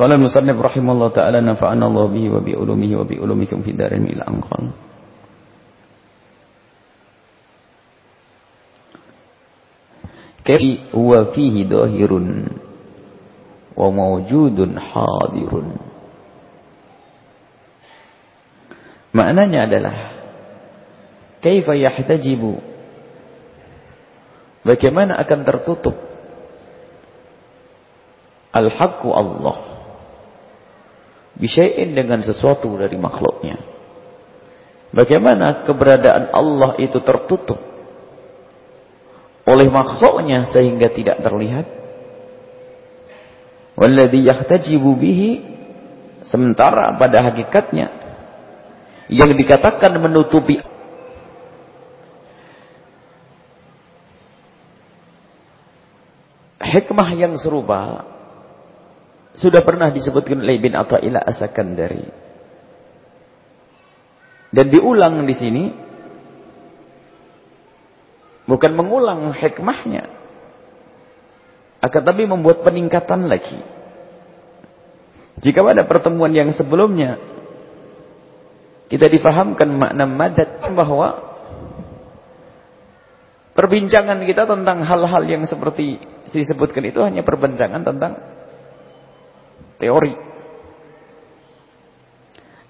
Qala al-musannif rahimallahu taala nafa'ana Allah bihi wa bi ulumihi wa bi ulumikum fi darin ila anqal. Kaifa huwa fihi dahirun wa mawjudun hadirun. Maknanya adalah kaifa yahtajibu Bagaimana akan tertutup al-haqqu Allah bisyai'in dengan sesuatu dari makhluknya. Bagaimana keberadaan Allah itu tertutup oleh makhluknya sehingga tidak terlihat? Walladhi yahtajibu bihi sementara pada hakikatnya yang dikatakan menutupi hikmah yang serupa sudah pernah disebutkan oleh Ibn Atta'illah As-Sakandari. Dan diulang di sini bukan mengulang hikmahnya akan tapi membuat peningkatan lagi. Jika pada pertemuan yang sebelumnya kita difahamkan makna madat bahwa perbincangan kita tentang hal-hal yang seperti disebutkan itu hanya perbincangan tentang teori.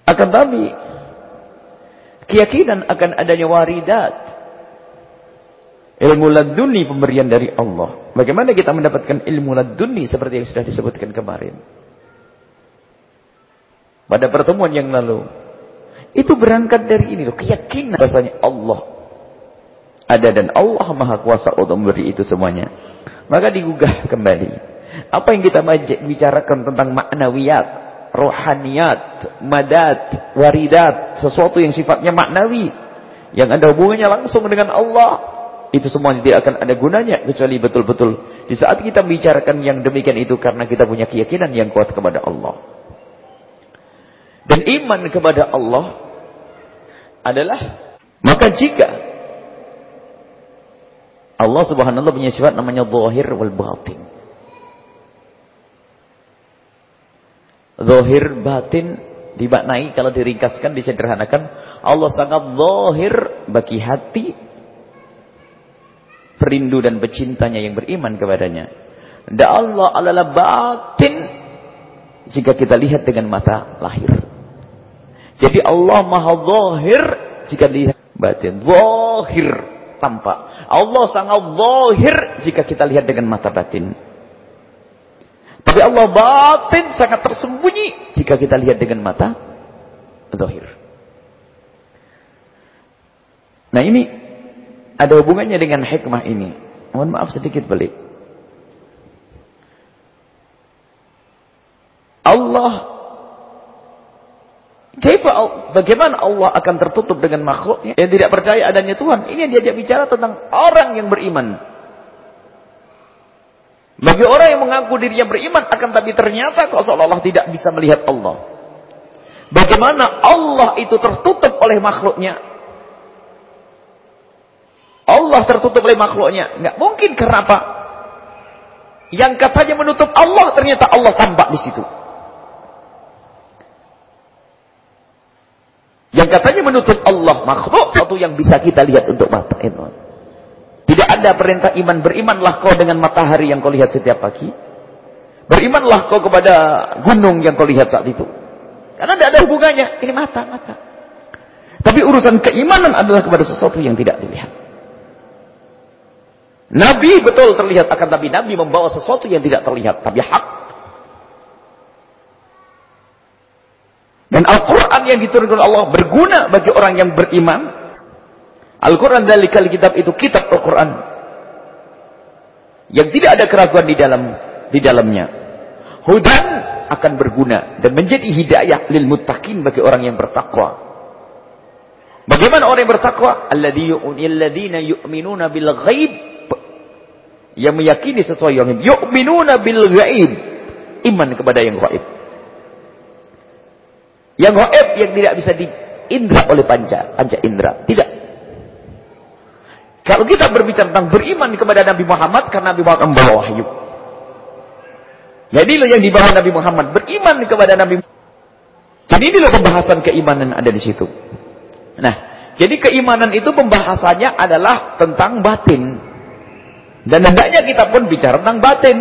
Akan tapi keyakinan akan adanya waridat ilmu laduni pemberian dari Allah. Bagaimana kita mendapatkan ilmu laduni seperti yang sudah disebutkan kemarin? Pada pertemuan yang lalu. Itu berangkat dari ini loh, keyakinan bahasanya Allah ada dan Allah Maha Kuasa untuk memberi itu semuanya. Maka digugah kembali. Apa yang kita bicarakan tentang maknawiyat, rohaniyat, madat, waridat, sesuatu yang sifatnya maknawi, yang ada hubungannya langsung dengan Allah, itu semuanya tidak akan ada gunanya kecuali betul-betul di saat kita bicarakan yang demikian itu karena kita punya keyakinan yang kuat kepada Allah. Dan iman kepada Allah adalah maka jika Allah subhanahu punya sifat namanya zahir wal batin. Zahir batin dimaknai kalau diringkaskan disederhanakan Allah sangat zahir bagi hati perindu dan pecintanya yang beriman kepadanya. Dan Allah adalah batin jika kita lihat dengan mata lahir. Jadi Allah maha zahir jika dilihat batin. Zahir tampak. Allah sangat zahir jika kita lihat dengan mata batin. Tapi Allah batin sangat tersembunyi jika kita lihat dengan mata zahir. Nah ini ada hubungannya dengan hikmah ini. Mohon maaf sedikit balik. Allah bagaimana Allah akan tertutup dengan makhluknya yang tidak percaya adanya Tuhan? Ini yang diajak bicara tentang orang yang beriman. Bagi orang yang mengaku dirinya beriman akan tapi ternyata kok seolah-olah tidak bisa melihat Allah. Bagaimana Allah itu tertutup oleh makhluknya? Allah tertutup oleh makhluknya. Enggak mungkin karena apa? Yang katanya menutup Allah ternyata Allah tampak di situ. Yang katanya menutup Allah makhluk satu yang bisa kita lihat untuk mata ada perintah iman berimanlah kau dengan matahari yang kau lihat setiap pagi. Berimanlah kau kepada gunung yang kau lihat saat itu. Karena tidak ada hubungannya. Ini mata, mata. Tapi urusan keimanan adalah kepada sesuatu yang tidak dilihat. Nabi betul terlihat akan tapi Nabi membawa sesuatu yang tidak terlihat tapi hak Dan Al-Quran yang diturunkan Allah berguna bagi orang yang beriman. Al-Quran dari kitab itu kitab Al-Quran. Yang tidak ada keraguan di dalam di dalamnya. Hudan akan berguna dan menjadi hidayah lil muttaqin bagi orang yang bertakwa. Bagaimana orang yang bertakwa? Alladzina yu'minuna bil ghaib. Yang meyakini sesuatu yang yu'minuna bil ghaib. Iman kepada yang gaib. Yang goib yang tidak bisa diindra oleh panca, panca indra. Tidak. Kalau kita berbicara tentang beriman kepada Nabi Muhammad, karena Nabi Muhammad membawa wahyu. Jadi yang dibawa Nabi Muhammad beriman kepada Nabi. Jadi ini loh pembahasan keimanan ada di situ. Nah, jadi keimanan itu pembahasannya adalah tentang batin. Dan hendaknya kita pun bicara tentang batin.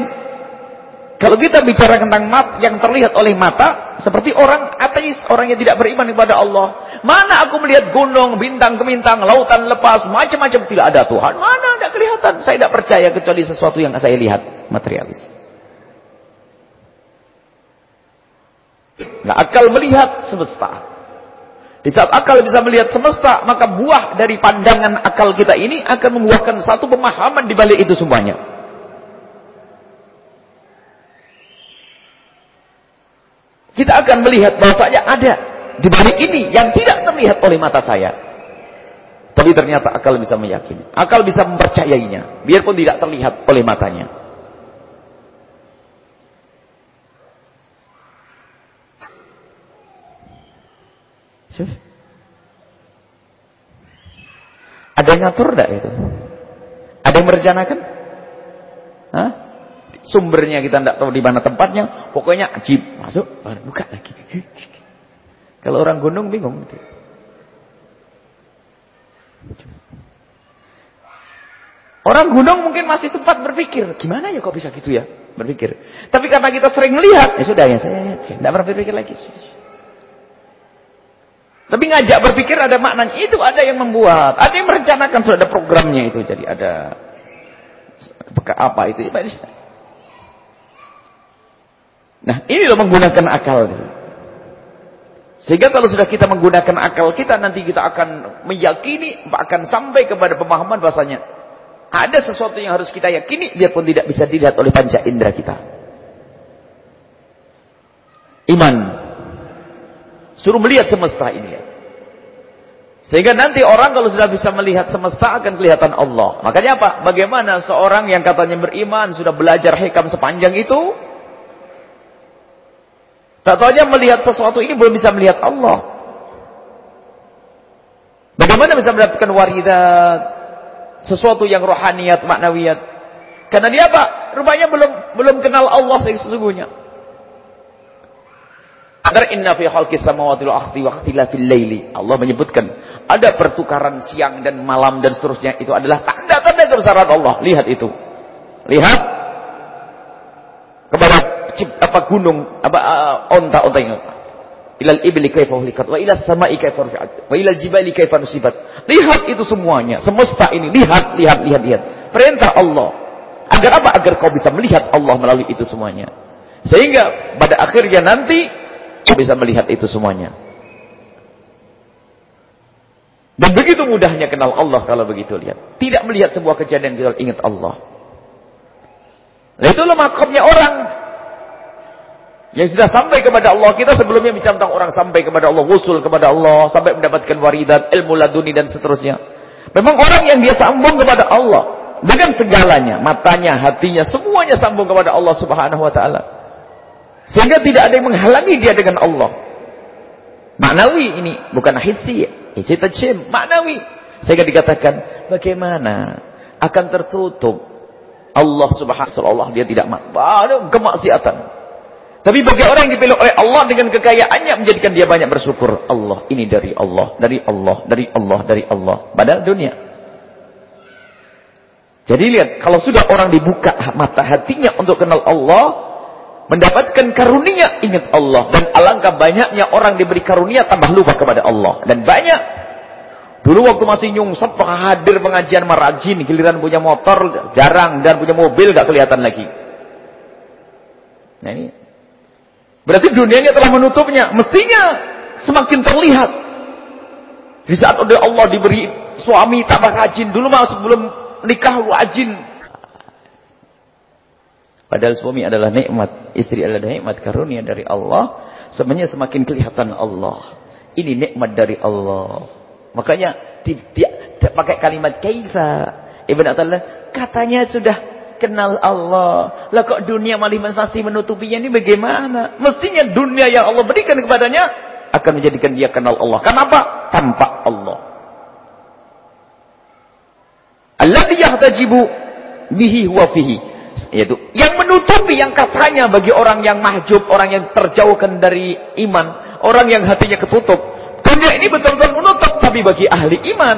Kalau kita bicara tentang mat yang terlihat oleh mata, seperti orang ateis, orang yang tidak beriman kepada Allah. Mana aku melihat gunung, bintang kemintang, lautan lepas, macam-macam tidak ada Tuhan. Mana tidak kelihatan. Saya tidak percaya kecuali sesuatu yang saya lihat materialis. Nah, akal melihat semesta. Di saat akal bisa melihat semesta, maka buah dari pandangan akal kita ini akan membuahkan satu pemahaman di balik itu semuanya. Akan melihat bahwasanya ada di balik ini yang tidak terlihat oleh mata saya. Tapi ternyata akal bisa meyakini. Akal bisa mempercayainya. Biarpun tidak terlihat oleh matanya. Ada yang ngatur enggak itu? Ada yang merencanakan? Hah? Sumbernya kita tidak tahu di mana tempatnya. Pokoknya ajib. Masuk, buka lagi. Kalau orang gunung bingung. Orang gunung mungkin masih sempat berpikir. Gimana ya kok bisa gitu ya? Berpikir. Tapi karena kita sering melihat. Ya sudah ya saya tidak pernah berpikir lagi. Tapi ngajak berpikir ada maknanya. Itu ada yang membuat. Ada yang merencanakan. Sudah ada programnya itu. Jadi ada apa itu. Nah, ini loh menggunakan akal. Sehingga kalau sudah kita menggunakan akal kita, nanti kita akan meyakini, akan sampai kepada pemahaman bahasanya. Ada sesuatu yang harus kita yakini, biarpun tidak bisa dilihat oleh panca indera kita. Iman. Suruh melihat semesta ini. Sehingga nanti orang kalau sudah bisa melihat semesta akan kelihatan Allah. Makanya apa? Bagaimana seorang yang katanya beriman, sudah belajar hikam sepanjang itu, Tak tahunya melihat sesuatu ini belum bisa melihat Allah. Bagaimana bisa mendapatkan waridat? Sesuatu yang rohaniat, maknawiyat. Karena dia apa? Rupanya belum belum kenal Allah sesungguhnya. Adar inna fi khalqis samawati wal ardi wa ikhtilafil laili. Allah menyebutkan ada pertukaran siang dan malam dan seterusnya itu adalah tanda-tanda kebesaran Allah. Lihat itu. Lihat kepada apa gunung apa onta-onta uh, ini ilal ibli kaifa hulikat wa ilal sama'i kaifa rufi'at wa ilal jibali kaifa nusibat. Lihat itu semuanya semesta ini. Lihat lihat lihat lihat. Perintah Allah. Agar apa? Agar kau bisa melihat Allah melalui itu semuanya. Sehingga pada akhirnya nanti kau bisa melihat itu semuanya. Dan begitu mudahnya kenal Allah kalau begitu lihat. Tidak melihat sebuah kejadian kita ingat Allah. Nah itulah makamnya orang yang sudah sampai kepada Allah. Kita sebelumnya bicara tentang orang sampai kepada Allah. Wusul kepada Allah. Sampai mendapatkan waridat, ilmu laduni dan seterusnya. Memang orang yang dia sambung kepada Allah. Dengan segalanya. Matanya, hatinya, semuanya sambung kepada Allah subhanahu wa ta'ala. Sehingga tidak ada yang menghalangi dia dengan Allah. Maknawi ini. Bukan hissi. Hissi tajim. Maknawi. Sehingga dikatakan. Bagaimana akan tertutup. Allah subhanahu wa ta'ala. Dia tidak kemaksiatan. Tapi bagi orang yang dipilih oleh Allah dengan kekayaannya menjadikan dia banyak bersyukur. Allah, ini dari Allah, dari Allah, dari Allah, dari Allah. Padahal dunia. Jadi lihat, kalau sudah orang dibuka mata hatinya untuk kenal Allah, mendapatkan karunia ingat Allah. Dan alangkah banyaknya orang diberi karunia tambah lupa kepada Allah. Dan banyak. Dulu waktu masih nyungsep hadir pengajian marajin, giliran punya motor jarang dan punya mobil gak kelihatan lagi. Nah ini Berarti dunianya telah menutupnya. Mestinya semakin terlihat. Di saat oleh Allah diberi suami tambah rajin. Dulu mah sebelum nikah rajin. Padahal suami adalah nikmat. Istri adalah nikmat karunia dari Allah. Sebenarnya semakin kelihatan Allah. Ini nikmat dari Allah. Makanya tidak pakai kalimat kaifa. Ibn Attallah katanya sudah kenal Allah. Lah kok dunia malah masih menutupinya ini bagaimana? Mestinya dunia yang Allah berikan kepadanya akan menjadikan dia kenal Allah. Kenapa? Tanpa Allah. Alladhi yahtajibu bihi huwa fihi. yaitu yang menutupi yang katanya bagi orang yang mahjub, orang yang terjauhkan dari iman, orang yang hatinya ketutup. Dunia ini betul-betul menutup, tapi bagi ahli iman,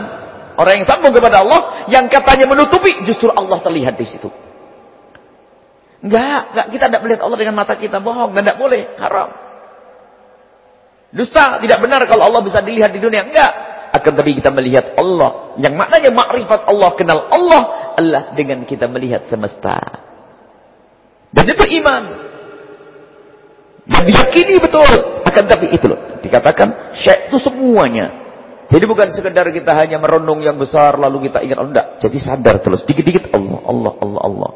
orang yang sambung kepada Allah, yang katanya menutupi, justru Allah terlihat di situ. Enggak, enggak kita tidak melihat Allah dengan mata kita bohong dan tidak boleh, haram. Dusta, tidak benar kalau Allah bisa dilihat di dunia. Enggak. Akan tapi kita melihat Allah. Yang maknanya makrifat Allah, kenal Allah. Allah dengan kita melihat semesta. Dan itu iman. Yang diyakini betul. Akan tapi itu loh. Dikatakan syekh itu semuanya. Jadi bukan sekedar kita hanya merenung yang besar lalu kita ingat Allah. Jadi sadar terus. Dikit-dikit Allah, Allah, Allah, Allah.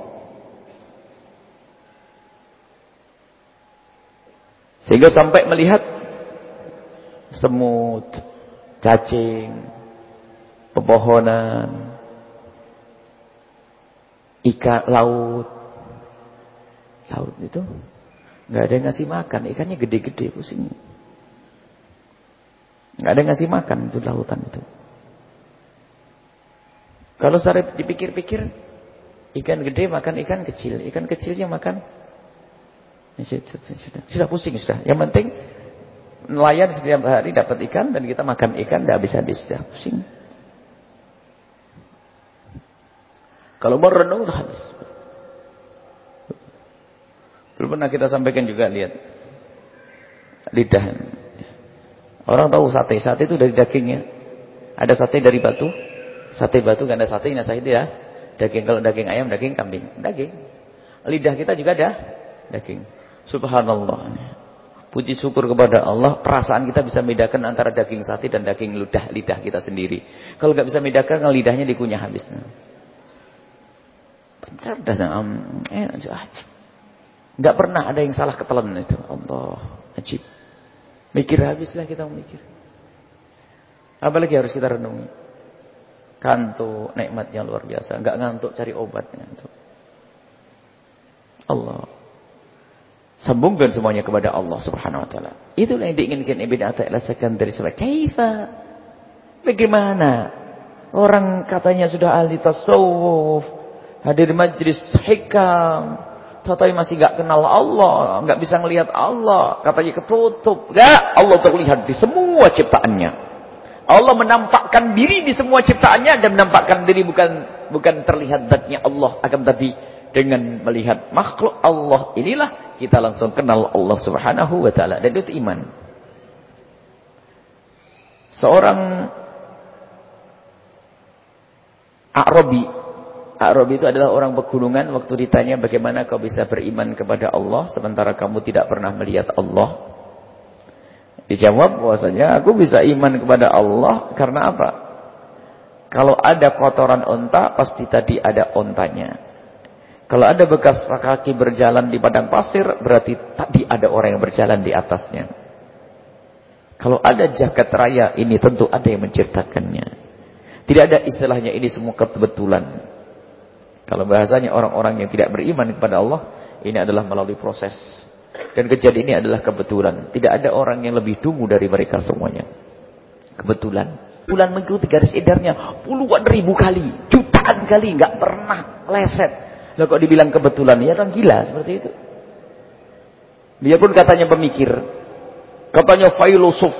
Sehingga sampai melihat semut, cacing, pepohonan, ikan laut. Laut itu nggak ada yang ngasih makan, ikannya gede-gede pusing. Nggak ada yang ngasih makan itu lautan itu. Kalau saya dipikir-pikir, ikan gede makan ikan kecil, ikan kecilnya makan sudah, sudah pusing sudah. Yang penting nelayan setiap hari dapat ikan dan kita makan ikan tidak habis-habis sudah pusing. Kalau mau renung sudah habis. Belum pernah kita sampaikan juga lihat lidah. Orang tahu sate, sate itu dari dagingnya. Ada sate dari batu, sate batu gak ada sate, nah itu ya. Daging kalau daging ayam, daging kambing, daging. Lidah kita juga ada daging. Subhanallah. Puji syukur kepada Allah, perasaan kita bisa membedakan antara daging sapi dan daging ludah lidah kita sendiri. Kalau nggak bisa membedakan, kalau lidahnya dikunyah habis. Bentar dah, um, eh, ajib. Nggak pernah ada yang salah ketelan itu. Allah, ajib. Mikir habislah kita mikir. Apalagi harus kita renungi. Kantuk, nikmatnya luar biasa. Nggak ngantuk cari obatnya. Allah. Sambungkan semuanya kepada Allah Subhanahu wa taala. Itulah yang diinginkan Ibnu Athaillah dari sebab kaifa? Bagaimana? Orang katanya sudah ahli tasawuf, hadir majlis hikam, tetapi masih enggak kenal Allah, enggak bisa melihat Allah, katanya ketutup. Enggak, Allah terlihat di semua ciptaannya. Allah menampakkan diri di semua ciptaannya dan menampakkan diri bukan bukan terlihat zatnya Allah akan tadi dengan melihat makhluk Allah inilah kita langsung kenal Allah Subhanahu wa taala dan itu iman. Seorang Arabi Arabi itu adalah orang pegunungan waktu ditanya bagaimana kau bisa beriman kepada Allah sementara kamu tidak pernah melihat Allah. Dijawab bahwasanya aku bisa iman kepada Allah karena apa? Kalau ada kotoran unta pasti tadi ada ontanya. Kalau ada bekas kaki berjalan di padang pasir, berarti tadi ada orang yang berjalan di atasnya. Kalau ada jagat raya, ini tentu ada yang menciptakannya. Tidak ada istilahnya ini semua kebetulan. Kalau bahasanya orang-orang yang tidak beriman kepada Allah, ini adalah melalui proses. Dan kejadian ini adalah kebetulan. Tidak ada orang yang lebih dungu dari mereka semuanya. Kebetulan. Bulan mengikuti garis edarnya puluhan ribu kali, jutaan kali, nggak pernah leset. Lah kok dibilang kebetulan? Ya orang gila seperti itu. Dia pun katanya pemikir. Katanya filosof.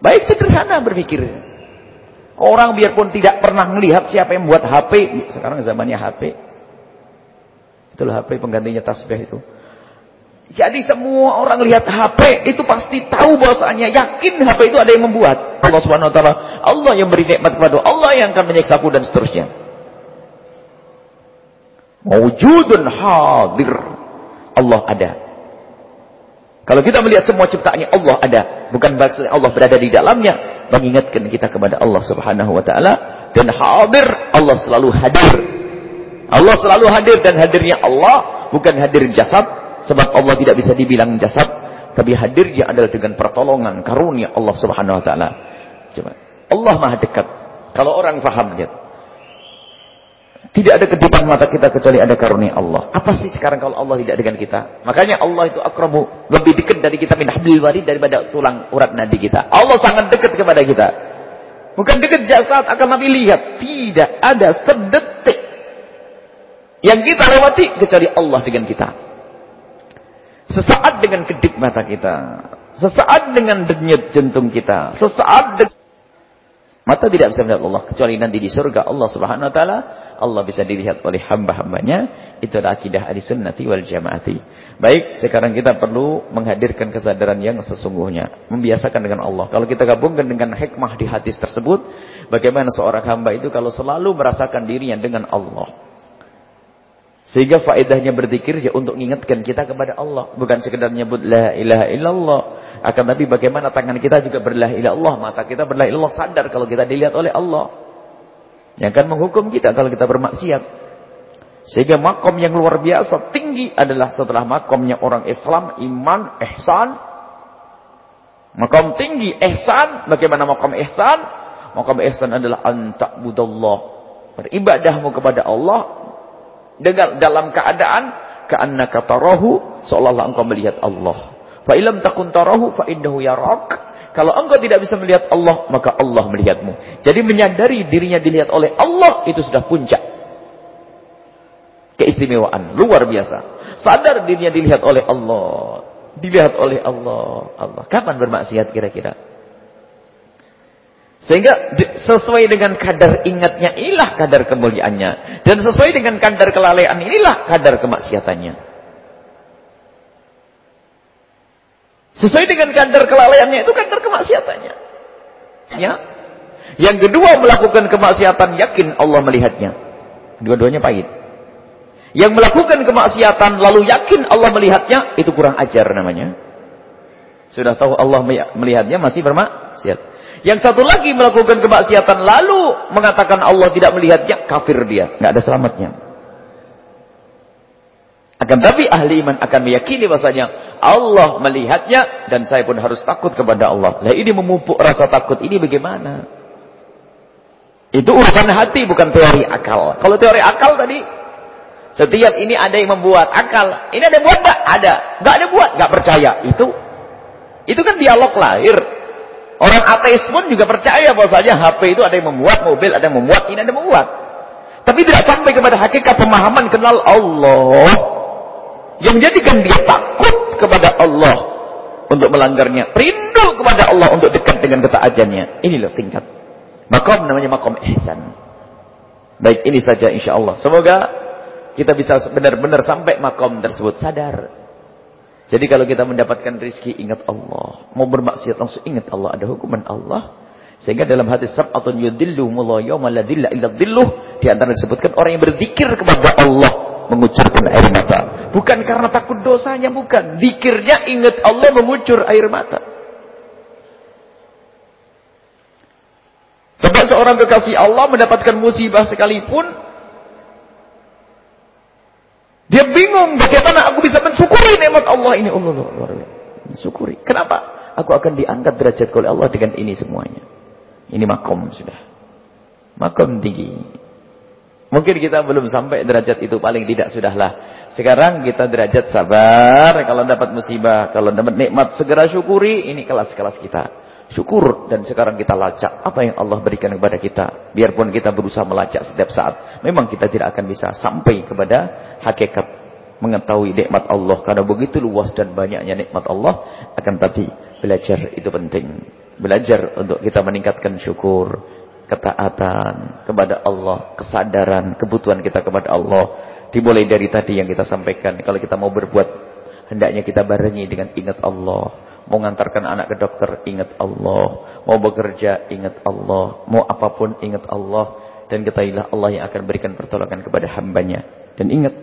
Baik sederhana berpikir. Orang biarpun tidak pernah melihat siapa yang buat HP. Sekarang zamannya HP. Itulah HP penggantinya tasbih itu. Jadi semua orang lihat HP itu pasti tahu bahwasanya yakin HP itu ada yang membuat. Allah Subhanahu wa taala, Allah yang beri nikmat kepada Allah yang akan menyiksaku dan seterusnya. Mawujudun hadir. Allah ada. Kalau kita melihat semua ciptaannya Allah ada. Bukan maksudnya Allah berada di dalamnya. Mengingatkan kita kepada Allah subhanahu wa ta'ala. Dan hadir. Allah selalu hadir. Allah selalu hadir. Dan hadirnya Allah. Bukan hadir jasad. Sebab Allah tidak bisa dibilang jasad. Tapi hadirnya adalah dengan pertolongan. Karunia Allah subhanahu wa ta'ala. Allah maha dekat. Kalau orang faham lihat. Tidak ada kedipan mata kita kecuali ada karunia Allah. Apa sih sekarang kalau Allah tidak dengan kita? Makanya Allah itu akrabu. Lebih dekat dari kita min hablil warid daripada tulang urat nadi kita. Allah sangat dekat kepada kita. Bukan dekat jasad akan Nabi lihat. Tidak ada sedetik. yang kita lewati kecuali Allah dengan kita. Sesaat dengan kedip mata kita. Sesaat dengan denyut jantung kita. Sesaat dengan Mata tidak bisa melihat Allah kecuali nanti di surga Allah Subhanahu wa taala Allah bisa dilihat oleh hamba-hambanya. Itu adalah akidah Ahlussunnati wal Jamaati. Baik, sekarang kita perlu menghadirkan kesadaran yang sesungguhnya, membiasakan dengan Allah. Kalau kita gabungkan dengan hikmah di hadis tersebut, bagaimana seorang hamba itu kalau selalu merasakan dirinya dengan Allah. Sehingga faedahnya berzikir ya untuk mengingatkan kita kepada Allah. Bukan sekedar nyebut la ilaha illallah. Akan tapi bagaimana tangan kita juga berlah ilallah. Mata kita berlah ilallah. Sadar kalau kita dilihat oleh Allah. Yang akan menghukum kita kalau kita bermaksiat. Sehingga makom yang luar biasa tinggi adalah setelah makomnya orang Islam, iman, ihsan. Makom tinggi, ihsan. Bagaimana makom ihsan? Makom ihsan adalah antakbudallah. Beribadahmu kepada Allah dengan dalam keadaan ka'annaka tarahu seolah-olah engkau melihat Allah. Fa ilam takun tarahu fa innahu yarak. Kalau engkau tidak bisa melihat Allah, maka Allah melihatmu. Jadi menyadari dirinya dilihat oleh Allah itu sudah puncak keistimewaan luar biasa. Sadar dirinya dilihat oleh Allah, dilihat oleh Allah. Allah. Kapan bermaksiat kira-kira? Sehingga sesuai dengan kadar ingatnya inilah kadar kemuliaannya. Dan sesuai dengan kadar kelalaian inilah kadar kemaksiatannya. Sesuai dengan kadar kelalaiannya itu kadar kemaksiatannya. Ya. Yang kedua melakukan kemaksiatan yakin Allah melihatnya. Dua-duanya pahit. Yang melakukan kemaksiatan lalu yakin Allah melihatnya itu kurang ajar namanya. Sudah tahu Allah melihatnya masih bermaksiat. Yang satu lagi melakukan kemaksiatan lalu mengatakan Allah tidak melihatnya, kafir dia, nggak ada selamatnya. Akan tapi ahli iman akan meyakini bahasanya Allah melihatnya dan saya pun harus takut kepada Allah. Lah ini memupuk rasa takut ini bagaimana? Itu urusan hati bukan teori akal. Kalau teori akal tadi setiap ini ada yang membuat akal, ini ada yang buat enggak? Ada. Enggak ada buat, enggak percaya. Itu itu kan dialog lahir. Orang ateis pun juga percaya bahwasanya HP itu ada yang membuat, mobil ada yang membuat, ini ada yang membuat. Tapi tidak sampai kepada hakikat pemahaman kenal Allah. Yang menjadikan dia takut kepada Allah untuk melanggarnya. Rindu kepada Allah untuk dekat dengan ketaatannya. Ini loh tingkat. Makom namanya makom ihsan. Baik ini saja insya Allah. Semoga kita bisa benar-benar sampai makom tersebut sadar jadi kalau kita mendapatkan rizki, ingat Allah. Mau bermaksiat langsung ingat Allah. Ada hukuman Allah. Sehingga dalam hadis sab'atun yudillu mullah yawma ladilla illa dilluh. Di antara disebutkan orang yang berzikir kepada Allah. Mengucurkan air. Bukan karena takut dosanya, bukan. Dikirnya ingat Allah mengucur air mata. Sebab seorang kekasih Allah mendapatkan musibah sekalipun dia bingung bagaimana aku bisa mensyukuri nikmat Allah ini. Allah luar Mensyukuri. Kenapa? Aku akan diangkat derajat oleh Allah dengan ini semuanya. Ini makom sudah. Makom tinggi. Mungkin kita belum sampai derajat itu paling tidak sudahlah. Sekarang kita derajat sabar kalau dapat musibah, kalau dapat nikmat segera syukuri, ini kelas-kelas kita. Syukur dan sekarang kita lacak apa yang Allah berikan kepada kita. Biarpun kita berusaha melacak setiap saat memang kita tidak akan bisa sampai kepada hakikat mengetahui nikmat Allah. Karena begitu luas dan banyaknya nikmat Allah akan tapi belajar itu penting. Belajar untuk kita meningkatkan syukur ketaatan kepada Allah kesadaran kebutuhan kita kepada Allah dimulai dari tadi yang kita sampaikan kalau kita mau berbuat hendaknya kita barengi dengan ingat Allah Mau ngantarkan anak ke dokter, ingat Allah. Mau bekerja, ingat Allah. Mau apa pun, ingat Allah. Dan ketahuilah Allah yang akan berikan pertolongan kepada hambanya. Dan ingat,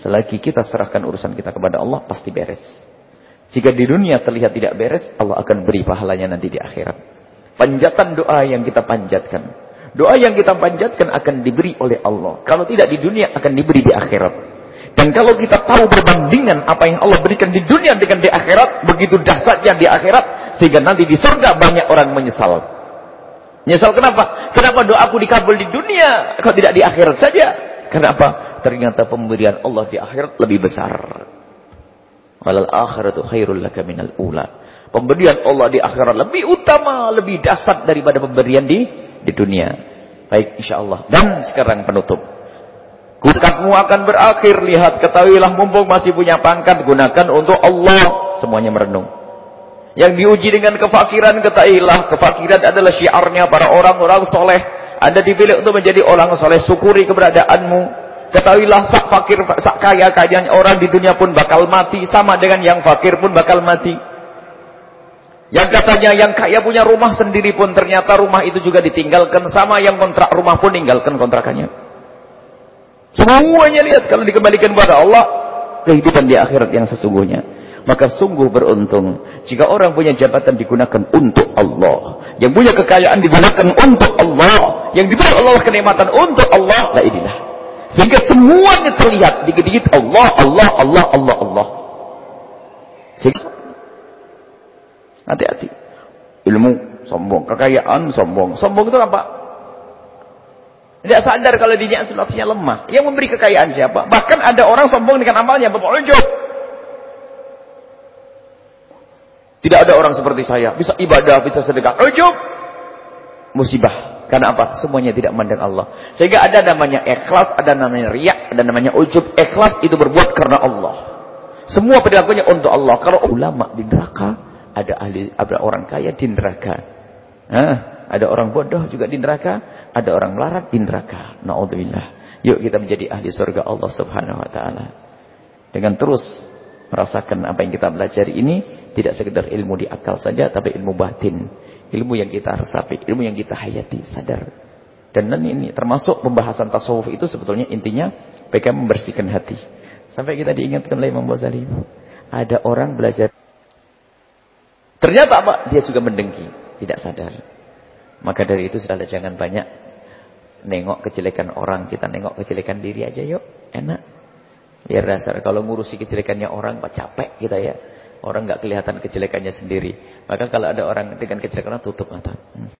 selagi kita serahkan urusan kita kepada Allah, pasti beres. Jika di dunia terlihat tidak beres, Allah akan beri pahalanya nanti di akhirat. Panjatan doa yang kita panjatkan. Doa yang kita panjatkan akan diberi oleh Allah. Kalau tidak di dunia, akan diberi di akhirat. Dan kalau kita tahu perbandingan apa yang Allah berikan di dunia dengan di akhirat, begitu dahsyatnya di akhirat, sehingga nanti di surga banyak orang menyesal. Menyesal kenapa? Kenapa doaku dikabul di dunia, kok tidak di akhirat saja? Kenapa? Ternyata pemberian Allah di akhirat lebih besar. Walal akhiratu khairul laka minal ula. Pemberian Allah di akhirat lebih utama, lebih dahsyat daripada pemberian di di dunia. Baik, insya Allah. Dan sekarang penutup. Hutangmu akan berakhir. Lihat, ketahuilah mumpung masih punya pangkat. Gunakan untuk Allah. Semuanya merenung. Yang diuji dengan kefakiran, ketahuilah. Kefakiran adalah syiarnya para orang-orang soleh. Anda dipilih untuk menjadi orang soleh. Syukuri keberadaanmu. Ketahuilah sak fakir, sak kaya kayanya orang di dunia pun bakal mati. Sama dengan yang fakir pun bakal mati. Yang katanya yang kaya punya rumah sendiri pun ternyata rumah itu juga ditinggalkan. Sama yang kontrak rumah pun tinggalkan kontrakannya. Semuanya lihat kalau dikembalikan kepada Allah. Kehidupan di akhirat yang sesungguhnya. Maka sungguh beruntung. Jika orang punya jabatan digunakan untuk Allah. Yang punya kekayaan digunakan untuk Allah. Yang diberi Allah kenikmatan untuk Allah. La inilah. Sehingga semuanya terlihat. Dikit-dikit Allah, Allah, Allah, Allah, Allah. Sehingga hati-hati. Ilmu sombong, kekayaan sombong. Sombong itu apa? Tidak sadar kalau dirinya sulasinya lemah. Yang memberi kekayaan siapa? Bahkan ada orang sombong dengan amalnya berujub. Tidak ada orang seperti saya. Bisa ibadah, bisa sedekah. Ujub. Musibah. Karena apa? Semuanya tidak mandang Allah. Sehingga ada namanya ikhlas, ada namanya riak, ada namanya ujub. Ikhlas itu berbuat karena Allah. Semua perilakunya untuk Allah. Kalau ulama di neraka, ada ahli, ada orang kaya di neraka. Hah? Ada orang bodoh juga di neraka. Ada orang melarat di neraka. Na'udzubillah. Yuk kita menjadi ahli surga Allah subhanahu wa ta'ala. Dengan terus merasakan apa yang kita belajar ini. Tidak sekedar ilmu di akal saja. Tapi ilmu batin. Ilmu yang kita resapi. Ilmu yang kita hayati. Sadar. Dan ini termasuk pembahasan tasawuf itu sebetulnya intinya. Bagaimana membersihkan hati. Sampai kita diingatkan oleh Imam Ghazali. Ada orang belajar. Ternyata apa? Dia juga mendengki. Tidak sadar. Maka dari itu sudah jangan banyak nengok kejelekan orang, kita nengok kejelekan diri aja yuk, enak. Biar dasar kalau ngurusi kejelekannya orang, pak capek kita ya. Orang nggak kelihatan kejelekannya sendiri. Maka kalau ada orang dengan kejelekan tutup mata. Hmm.